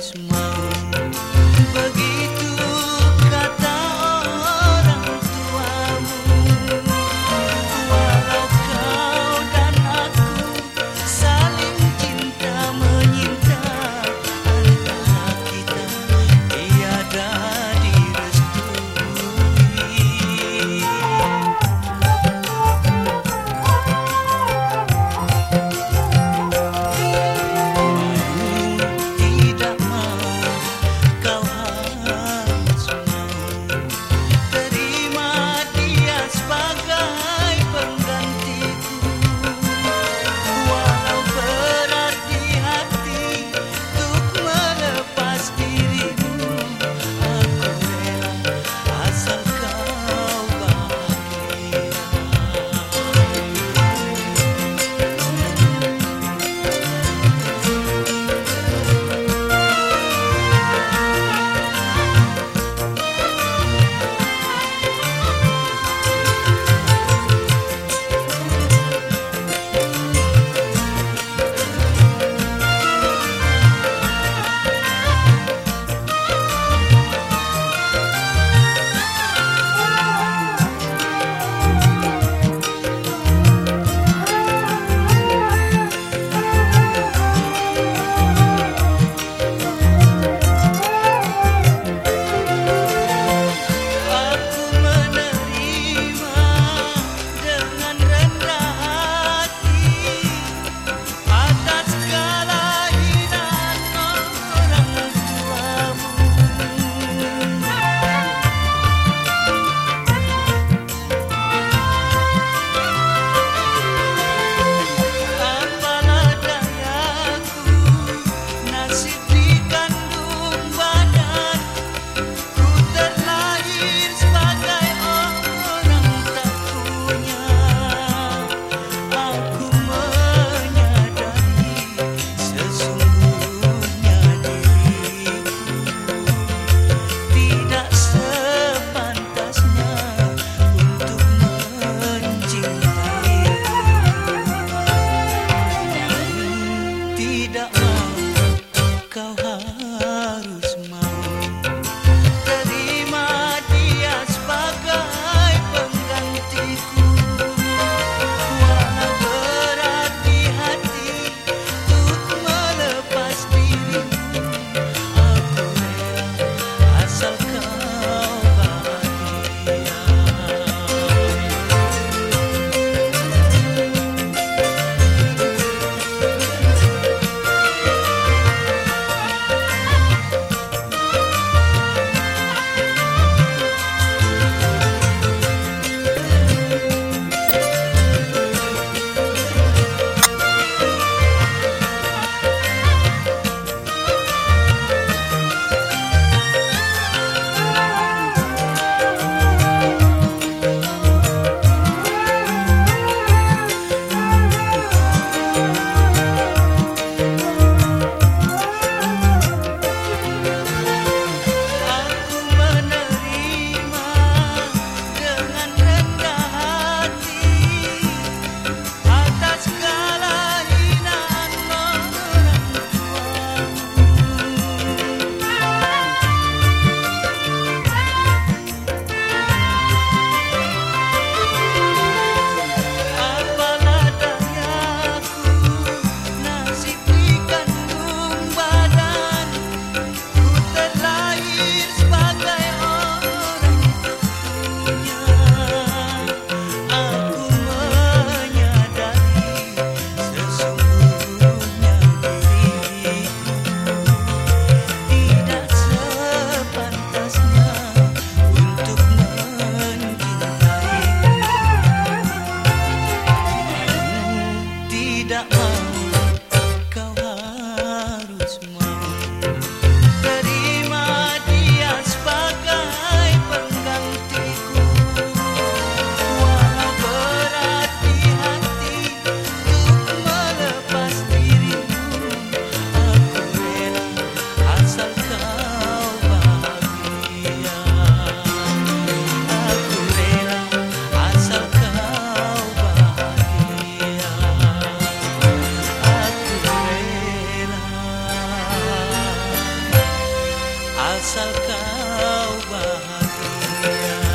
mau Kau bahagia